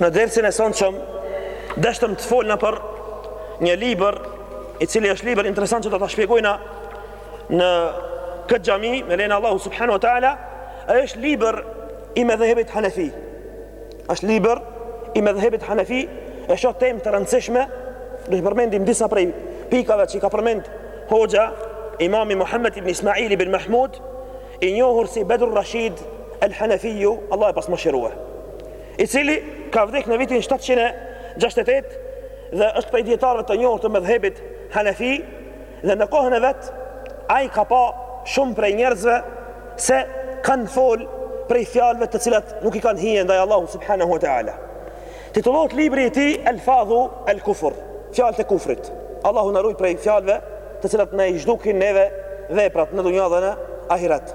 Në dersin e sonshëm deshtëm të folna për një libër i cili është libër interesant që do ta shpjegojna në këtë xhami me lejen e Allahut subhanahu wa taala, është libër i medhhebit Hanefi. Është libër i medhhebit Hanefi, e shoh temë të rëndësishme, do të përmendim disa prej pikave që i ka përmend hoxha Imami Muhammed ibn Ismail ibn Mahmud, i njohur si Bedr Rashid el-Hanefiju, Allahu e pastë mëshiru. i cili ka vdek në vitin shtatëqind e gjashtëdhjetë e tetë dhe është prej dietarëve të njohur të medhhebit hanefi dhe në kohën e vet ai ka pa shumë prej njerëzve se kanë fol prej fjalëve të cilat nuk i kanë hije ndaj Allahut subhanahu wa taala titullohet libri i tij Elfadhu el-Kufr fjalët e kufrit Allahu na ruajt prej fjalëve të cilat na i zhdukin neve veprat në dunja dhe në ahiret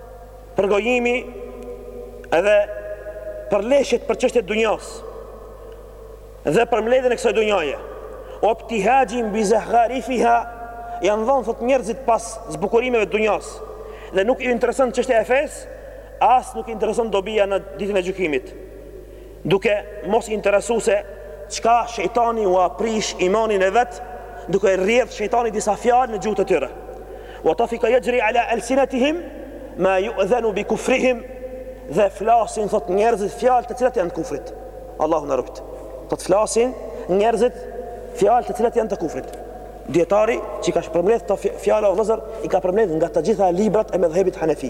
përgojimi dhe përleshjet për çështje të dunjas dhe për mbledhjen e kësaj dunjaje. Wabtihaji bi zakharifiha janë dhonë thot njerëzit pas zbukurimeve të dunjas dhe nuk i intereson çështja e fesë, as nuk i intereson dobia në ditën e gjykimit. Duke mos interesu se çka shejtani ua prish imanin e vet, duke i rrjedh shejtani disa fjalë në gjuhët e tyre. Wa tafika yajri ala alsinatihim ma yu'dhanu bi kufrihim dhe flasin thot njerëzit fjalë të cilat janë të kufrit. Allahu na ruajt. Thot flasin njerëzit fjalë të cilat janë të kufrit. Dijetari që i ka përmbledh këto fjalë o vëllezër i ka përmbledh nga të gjitha librat e medhhebit Hanefi.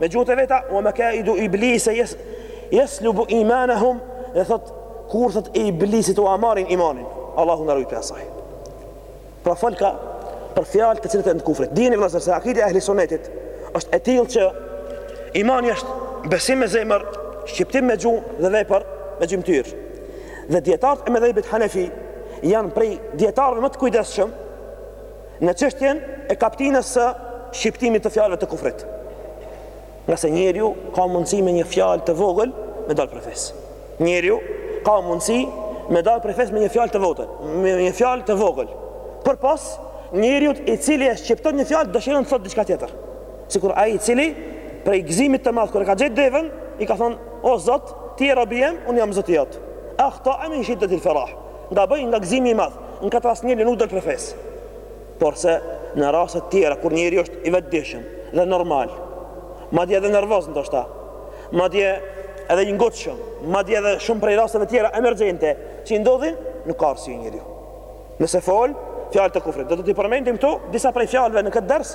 Me gjuhët e veta, wa makaidu iblise jes, jeslubu imanahum, dhe thot, kurthet e iblisit ua marrin imanin, Allahu na ruajt prej asaj. Pra folka për fjalë të cilat janë të kufrit. Dini vëllezër se akidja e ehli sunetit është e tillë që imani është besim me zemër, shqiptim me gjuhë dhe vepër me gjymtyrë. Dhe dijetarët e medhhebit Hanefi janë prej dijetarëve më të kujdesshëm Në çështjen e kaptinës së shqiptimit të fjalëve të kufrit, ngase njeriu ka mundësi me një fjalë të vogël me dalë prej fesë. Njeriu ka mundësi me dalë prej fesë me një fjalë të vogël, me një fjalë të vogël. Përpos njeriut i cili e shqipton një fjalë dëshiron të thotë diçka tjetër. Sikur ai i cili prej gëzimit të madh kur e ka gjetë deven, i ka thonë: "O Zot, ti je robi im, unë jam Zoti jot." Akhta'a min shiddatil farah. Ka gabu nga gëzimi i madh, në këtë rast njeriu nuk del prej fesë. Porse, në raste të tjera, kur njeriu është i vetëdijshëm dhe normal, madje edhe nervoz ndoshta, madje edhe i ngutshëm, madje edhe shumë prej rasteve tjera emergjente që i ndodhin, nuk ka arsye njeriu nëse fol fjalë të kufrit. Dhe do t'i përmendim këtu disa prej fjalëve në këtë ders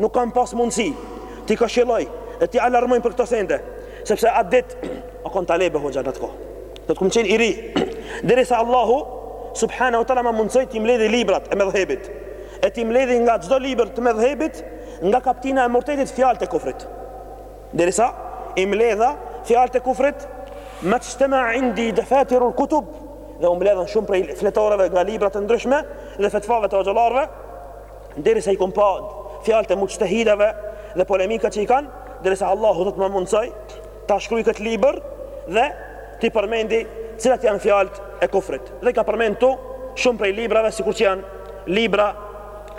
Nuk kam pas mundësi t'i këshilloj dhe t'i alarmoj për këto sende, sepse atë ditë o kon talebe hoxha në atë kohë. Thotë kum qenë i ri, derisa Allahu subhanahu wa ta'ala ma mundësoi t'i mledhi librat e medhebit, e t'i mledhi nga çdo libër të medhebit, nga kaptina e murtedit fjalët e kufrit. Derisa i mledha fjalët e kufrit, ma ijtama'a indi dafatirul kutub, dhe u mledhën shumë prej fletoreve nga librat e ndryshme dhe fetfave të hoxhallarve, Derisa i kom pa fjalët e muçtehideve dhe polemikat që i kanë, derisa Allahu thotë më mundësoi ta shkruaj këtë libër dhe t'i përmendi cilat janë fjalët e kufrit. Dhe ka përmend ktu shumë prej librave sikur që janë libra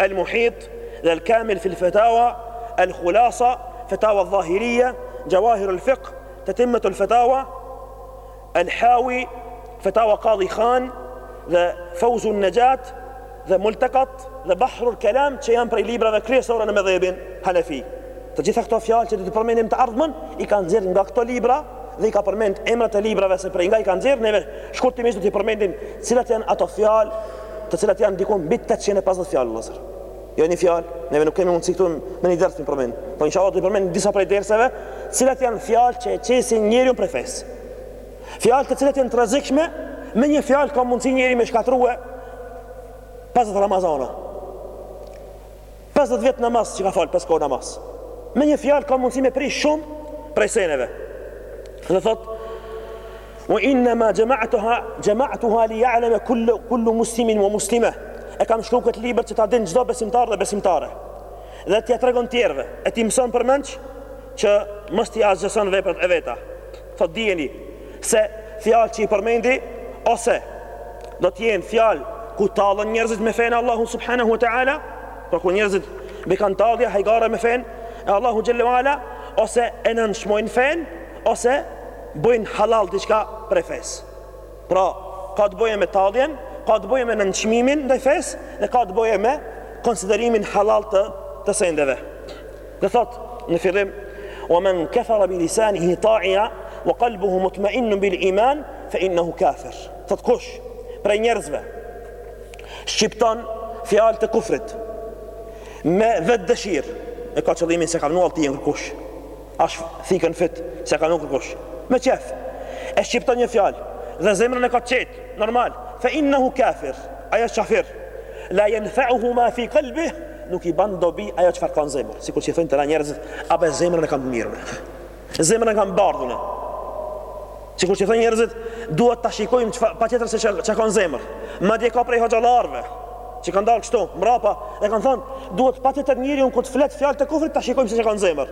El Muhit dhe El Kamil fil Fatawa, El Khulasa, Fatawa Dhahiriyya, Jawahir al Fiqh, Tatimmat al Fatawa, Al-Hawi, Fatawa Qadhi Khan dhe Fawzun Najat dhe Multaqat dhe Bahrul Kalam që janë prej librave kryesore në medhebin Hanefi. Të gjitha këto fjalë që do t'i përmendim të ardhmen i ka nxjerrë nga këto libra dhe i ka përmend emrat e librave se prej nga i ka nxjerrë neve shkurtimisht do t'i përmendim cilat janë ato fjalë të cilat janë diku mbi 850 fjalë vëllazër. Jo një fjalë, neve nuk kemi mundësi këtu në një ders me i përmend. Po inshallah t'i përmend disa prej derseve, cilat janë fjalë që e qesin njeriun prej fesë. Fjalë të cilat janë të rrezikshme, me një fjalë ka mundësi njeri me shkatrrue 50 Ramazana. 50 vjet namaz që ka fal, 5 kohë namaz. Me një fjalë ka mundësi me prish shumë prej seneve. Dhe thotë, Wa innama jama'tuha jama'tuha li ya'lama kullu kullu muslimin wa muslima. E kam shkru këtë libër që ta din çdo besimtar dhe besimtare. Dhe t'ia tregon tjerëve, e t'i mëson përmendsh që mos t'i asgjëson veprat e veta. Thot dijeni se fjalë që i përmendi ose do të jenë fjalë ku tallen njerëzit me fenë e Allahu subhanahu wa ta'ala, pra ku njerëzit me kanë tallja hajgare me fenë e Allahu xhelle wa ala ose e nënçmojnë fenë ose bëjnë hallall diçka prej fesë. Pra, ka të bëjë me talljen, ka të bëjë me nënçmimin ndaj fesë dhe ka të bëjë me konsiderimin hallall të të sendeve. Dhe thot në fillim, "Wa man kafara bi lisanihi ta'iya wa qalbuhu mutma'innun bil iman fa innahu kafir." Thot kush prej njerëzve shqipton fjalë të kufrit me vetëdëshirë, e ka qëllimin se ka vënë ti kërkush. Asht thikën n'fyt, se ka nuk kërkush. Me qef, e shqipton një fjalë, dhe zemrën e ka qetë, normal. Fe innehu kafir, ai është qafir. La jenfeuhu ma fi kalbi, nuk i ban dobi ajo çfarë ka në zemrë. Sikur që thonë tana njerëzit, a be zemrën e kam të mirë. Zemrën e kam bardh unë. Sikur që thojnë njerëzit, duhet ta shikojmë çfa, patjetër se çka, çka ka në zemrë. Madje ka prej hoxhallarëve, që kanë dalë kështu, mrapa, dhe kanë thanë, duhet patjetër njeriun kur të flet fjalët e kufrit, të shikojmë se çka ka në zemër.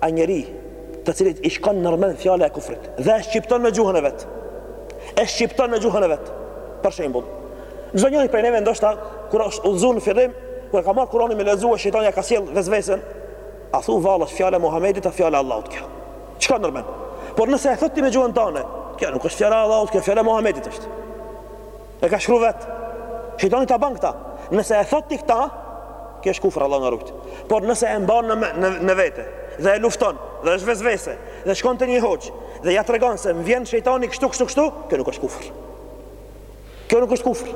Ai njeri të cilit i shkon nërmen fjala e kufrit dhe e shqipton me gjuhën e vet. E shqipton me gjuhën e vet. Për shembull, çdonjoni prej neve ndoshta kur është udhëzu në fillim, kur e ka marrë Kur'anin me e lexu, shejtani ja ka sjell vezvesen, a thu vallë asht fjala e Muhamedit a fjala e Allahut kjo. T'shkon nërmen? Por nëse e thot ti me gjuhën tënde, kjo nuk është fjala e Allahut, kjo fjala e Muhamedit është. E ka shkru vet. Shejtani ta ban këta. Nëse e thot ti këta, kjo është kufër Allah na rujt. Por nëse e mban në në, në vete dhe e lufton dhe është vezvese dhe shkon te një hoxhë dhe ja tregon se më vjen shejtani kështu kështu kështu, kjo nuk është kufër. Kjo nuk është kufër.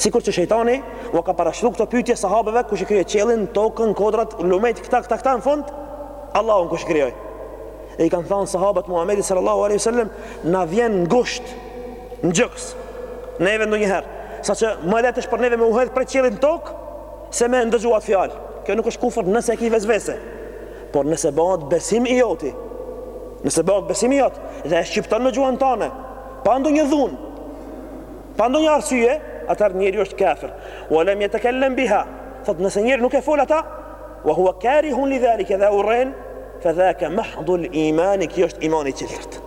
Sikur që shejtani u ka parashtruar këto pyetje sahabeve kush i krijoi qiellin, tokën, kodrat, lumejt këta këta këta në fund Allahun kush e krijoi. Dhe i kanë thënë sahabët Muhamedit sallallahu alaihi wasallam na vjen ngusht n'gjoks neve ndonjëherë, saqë më lehtë është për neve me u hedh prej qiellit në tokë se me e ndëgju atë fjalë. Kjo nuk është kufër nëse e ke vezvese, por nëse bëhet besim i joti. Nëse bëhet besim i jot dhe e shqipton me gjuhën tënde, pa ndonjë dhunë, pa ndonjë arsye, atëherë njeriu është kafir. Wa lam yatakallam biha. Thot nëse njeriu nuk e fol ata, wa huwa karihun lidhalika dhe e urren, fa dhaka mahdul iman, kjo është imani i qelër.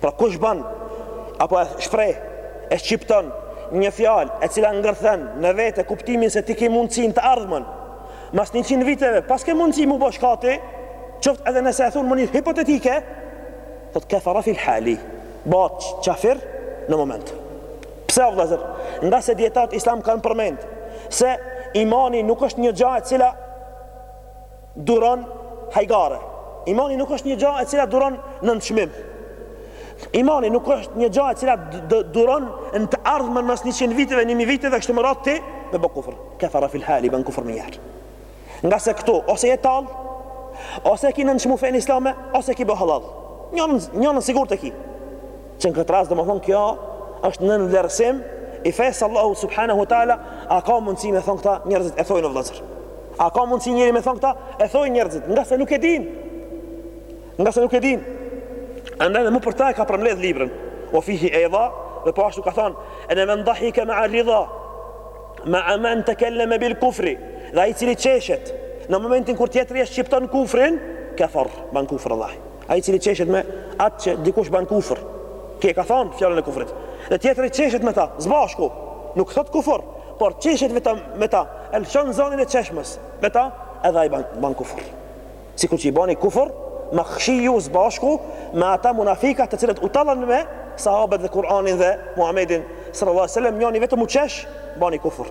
Pra kush bën apo e shpreh, e shqipton një fjalë e cila ngërthen në vete kuptimin se ti ke mundësi në të ardhmen, mas njëqind viteve, paske mundësi m'u bo shkati, qoftë edhe nëse e thu n'mënyrë hipotetike, thot kafara fil hali, bahet qafir në moment. Pse o vllezër? Ngase dijetarët islam kanë përmend se imani nuk është një gja e cila duron hajgare. Imani nuk është një gjë e cila duron nënçmim. Imani nuk është një gjë e cila duron në të ardhmen mas 100 viteve, 1000 viteve kështu me radhë ti me bë kufër. Kafara fil hali ban kufër menjëherë. Ngase këtu ose je tall, ose e ki nënçmu fenë islame, ose e ki bo hallall. Njanën, njanën sigurt e ki. Që në këtë rast domethënë kjo është nënvlerësim i fesë së Allahut subhanahu wa ta'ala a ka mundësi me thon këta njerëzit e thojnë o vllezër. A ka mundësi njeri me thon këta? E thojnë njerëzit, ngase nuk e din. Ngase nuk e din. Andaj dhe mu për këta e ka përmbledh librin. Ue fihi ejdan, dhe po ashtu ka than, enne men dahike mea rrida, mea men tekel-leme bil kufri, dhe ai i cili qeshet, në momentin kur tjetri e shqipton kufrin, kefere, ban kufër Allah. Ai i cili qeshet me atë që dikush ban kufër, kur ka thon fjalën e kufrit. Dhe tjetri qeshet me ta, zbashku. Nuk thot kufër, por qeshet vetëm me ta, e lëshon zonin e çeshmës, me ta edhe ai ban ban kufër. Sikur që bani kufër, Mahshiu zbashku me ata munafika të cilët u tallën me sahabët dhe Kur'anin dhe Muhamedin sallallahu alaihi wasallam, njoni vetëm u çesh, bani kufër.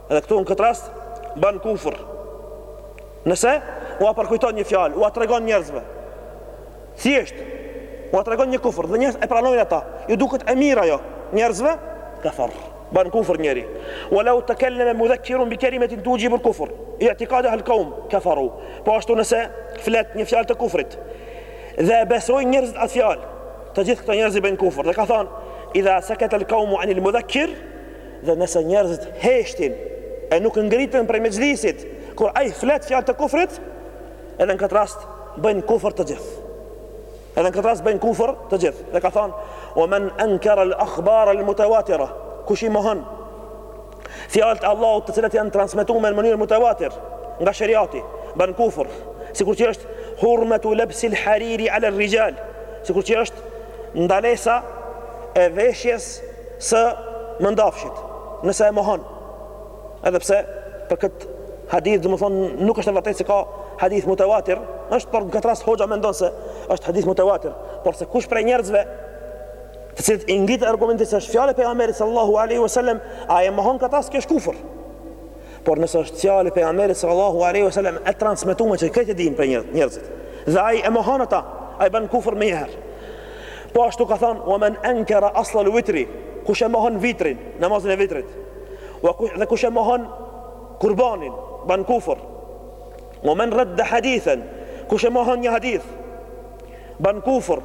Edhe këtu në këtë rast bën kufër. Nëse u përkujton një fjalë, ua tregon njerëzve. Thjesht ua tregon një kufër dhe njerëzit e pranojnë ata. u duket e mirë ajo njerëzve? Kafar. Ban kufër njeri. Wa law takallama mudhakkirun bi kalimatin tujib al kufr. I'taqadaha al qawm kafaru. Po ashtu nëse flet një fjalë të kufrit dhe e besojnë njerëzit atë fjalë, të gjithë këta njerëz bëjnë kufër. Dhe ka thënë, "Idha sakata al qawmu anil mudhakkir" Dhe nëse njerëzit heshtin e nuk ngriten prej mexhlisit kur ai flet fjalë të kufrit, edhe në këtë rast bëjnë kufër të gjithë. Edhe në këtë rast bëjnë kufër të gjithë. Dhe ka thënë: "Wa man ankara al-akhbar al-mutawatira", kush i mohon fjalët e Allahut të cilat janë transmetuar në mënyrë mutawatir nga shariati, ban kufër. Sikur që është hurmatu labsil hariri ala rijal, sikur që është ndalesa e veshjes së mëndafshit, nëse e mohon. Edhe pse për këtë hadith, domethonë, nuk është e vërtetë se ka hadith mutawatir, është por në këtë rast hoxha mendon se është hadith mutawatir, por se kush prej njerëzve të cilit i mrrin argumenti se është fjalë e pejgamberit sallallahu alaihi wasallam, ai e mohon, në këtë rast kjo është kufër. Por nëse është fjalë e pejgamberit sallallahu alaihi wasallam e transmetume që krejt e dinë prej njerëzit. Dhe ai e mohon ata, ai ban kufër menjëherë. Po ashtu ka thënë, "Wa man ankara asl al-witri", kush e mohon vitrin, namazin e vitrit. Dhe kush e mohon kurbanin, ban kufër. Wa men radda hadithan, kush e mohon një hadith, ban kufër,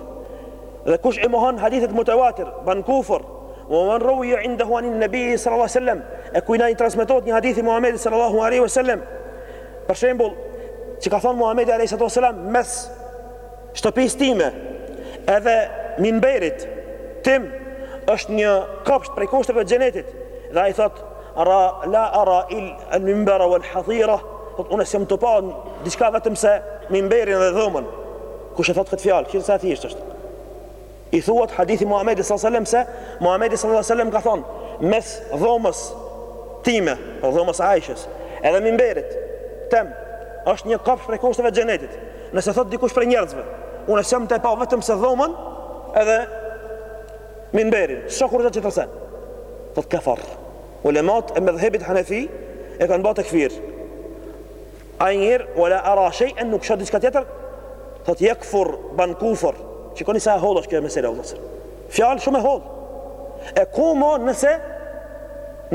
dhe kush e mohon hadithet mutawatir, ban kufër. Wa men ruwiya indahu an nabi sallallahu alaihi wasallam, e kujna i transmetohet një hadith i Muhamedit sallallahu alaihi wasallam. Për shembull, që ka thënë Muhamedi alaihi salatu wasallam mes shtëpisë time edhe minberit tim është një kopsht prej kopshteve të xhenetit dhe ai thotë Ara la ara illal minbara wal hadira, thot unë s'jam tu pa diçka vetëm se minberin dhe dhomën. Kush e thot këtë fjalë, kjo sa e thjesht është. I thuhet hadithi i Muhamedit sallallahu alajhi wasallam se Muhamedi sallallahu alajhi wasallam ka thonë mes dhomës time, dhomës së Aishës, edhe minberit tem është një kopsh prej kopshteve të xhenetit. Nëse thot dikush prej njerëzve, unë s'jam tu pa vetëm se dhomën edhe minberin, s'ka kurrë gjë tjetër se thotë kafar. Ulemat e medhhebit Hanefi e kanë bërë tekfir. Ai njëherë wala ara shay'an nuk shoh diçka tjetër, thotë yakfur ban kufër. Shikoni sa e hollë është kjo mesela vëllazër. Fjalë shumë e hollë. E ku mo nëse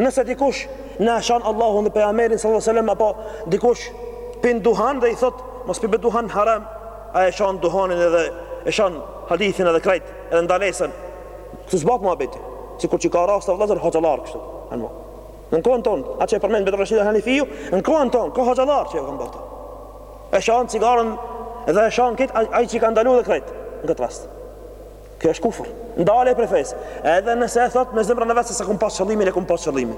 nëse dikush na shan Allahun dhe pejgamberin sallallahu alajhi wasallam apo dikush pin duhan dhe i thot mos pi duhan haram, a e shan duhanin edhe e shan hadithin edhe krejt. Edhe ndalesën. Kështu zbat muhabeti. Sikur që ka raste vëllazër hoxhallar kështu. Anë. Në kohën ton, atë që e përmend Bedr Rashid Hanifiu, në kohën ton ka hoxhallar që e kanë bo. E shan cigaren dhe e shan kët ai që e ka ndalu dhe krejt në këtë rast. Kjo është kufër. Dalje prej fesë. Edhe nëse e thot me zemrën e vet se s'e kum pas qëllimin, e kum pas qëllimin.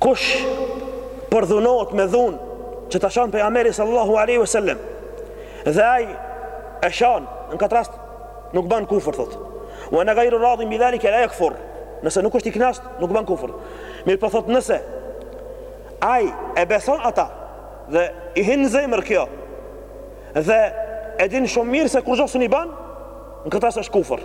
Kush përdhunohet me dhun që ta shan pejgamberin sallallahu alaihi wasallam dhe ai e shan në këtë rast nuk ban kufër thot. Wa na ghayru radin bi zalika la yakfur. Nëse nuk është i knaqt, nuk ban kufër. Mirëpo thot nëse ai e beson ata dhe i hin zemër kjo dhe e din shumë mirë se kur zosën i ban në këtë rast është kufër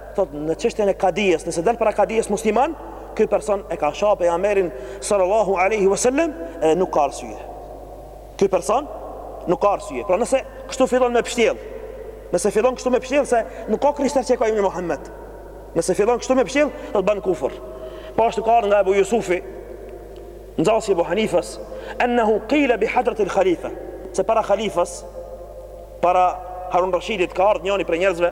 Thotë në çështjen e kadisë, nëse del para kadisë musliman, ky person e ka sha pejgamberin sallallahu alaihi wasallam dhe nuk ka arsye. Ky person nuk ka arsye. Pra nëse kështu fillon me pështjell, nëse fillon kështu me pështjell se nuk ka krishter që ka emnin Muhammed. Nëse fillon kështu me pështjell, do të bën kufër. Po ashtu ka ardh nga Abu Yusufi, nxansi Abu Hanifës, ennehu qila bi hadrat al khalifa, se para khalifës, para Harun Rashidit ka ardhur njëri prej njerëzve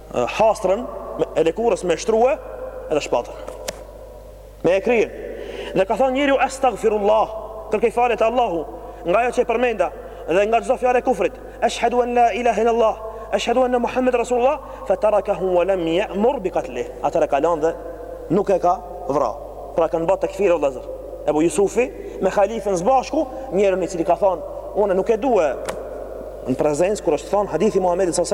hastrën e lëkurës me shtrue edhe shpatën me ia pre kryen dhe ka thonë njeriu estagfirullah kërkoj falje te Allahu nga ajo që e përmenda dhe nga çdo fjalë e kufrit eshhedu en la ilahe il Allah eshhedu enne Muhammed Rasulullah fe terakehu wa lem je'mur bi katlihi atër e ka lon dhe nuk e ka vra pra kanë ba tekfir vllazër Ebu Jusufi me khalifën zbashku njerin i cili ka thonë unë nuk e due në prezencë kur është thonë hadithi i Muhammedit s.a.s.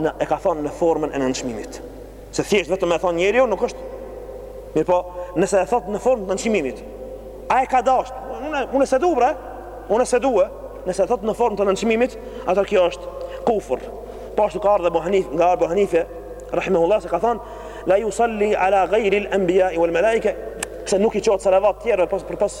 në e ka thonë në formën e nënçmimit. Se thjesht vetëm e thonë njeriu nuk është. Mirëpo, nëse e thotë në formë të nënçmimit, a e ka dasht? Unë unë s'e dua, unë s'e dua, nëse e thotë në formë të nënçmimit, atëherë kjo është kufër. Po ashtu ka ardhur Abu Hanife, nga Abu Hanife rahimahullah se ka thonë la yusalli ala ghayri al-anbiya wal malaika se nuk i çohet salavat tjerëve përpos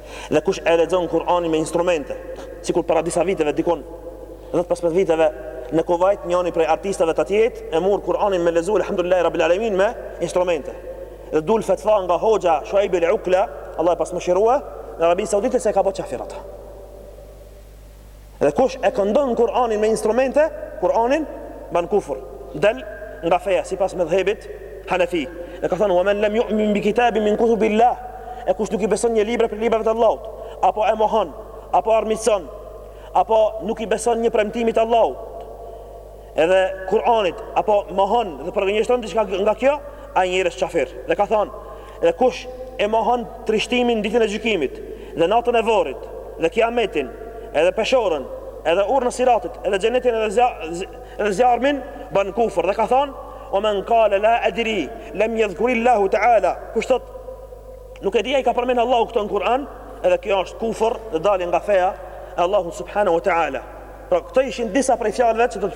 Dhe kush e lexon Kur'anin me instrumente, sikur para disa viteve dikun 10-15 viteve në Kuwait njëri prej artistëve t'atjeshit e mur Kur'anin me lexu alhamdulillah rabbil alamin me instrumente. Dhe dul fatva nga hoxha Shuaib al-Ukla, Allah e past mëshirue, në Arabinë Saudite se e ka bo qafir ata. Dhe kush e këndon Kur'anin me instrumente, Kur'anin ban kufur. Del nga feja sipas mëdhëbit Hanefi. Dhe ka thënë: "Wa man lam yu'min bi kitabin min kutubillah" E kush nuk i beson një libër prej librave të Allahut, apo e mohon, apo armiqson, apo nuk i beson një premtimit të Allahut, edhe Kur'anit apo mohon dhe përgënjeshtron diçka nga kjo, ai njeri është kafir. Dhe ka thanë, dhe kush e mohon trishtimin ditën e gjykimit dhe natën e vorrit dhe kiametin, edhe peshorën, edhe urën e siratit, edhe xhenetin edhe zja, edhe zjarmin, ban kufër. Dhe ka thanë, "Wa man qala la adri, lam yadhkuri Allahu ta'ala." Kush thot, nuk e di a i ka përmend Allahu këto në Kur'an, edhe kjo është kufër dhe dalje nga feja e Allahut subhanahu wa ta'ala. Pra këto ishin disa prej fjalëve që,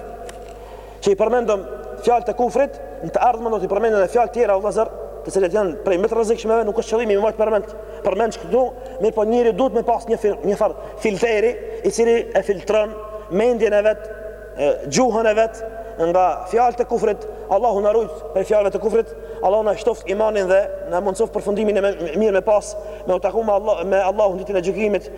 që i përmendëm fjalët e kufrit, në të ardhmen do t'i përmendim edhe fjalë tjera vëllazër, të cilat janë prej më të rrezikshmeve, nuk është qëllimi me i përmend, përmend këtu, mirëpo njeri duhet me pas një fil, një far filteri i cili e filtron mendjen e vet, gjuhën e vet nga fjalët e kufrit, Allahu na rujt prej fjalëve të kufrit, Allahu na shtoft imanin dhe na mundsoft përfundimin e mirë me pas, me u taku me Allah, me Allahun ditën e gjykimit.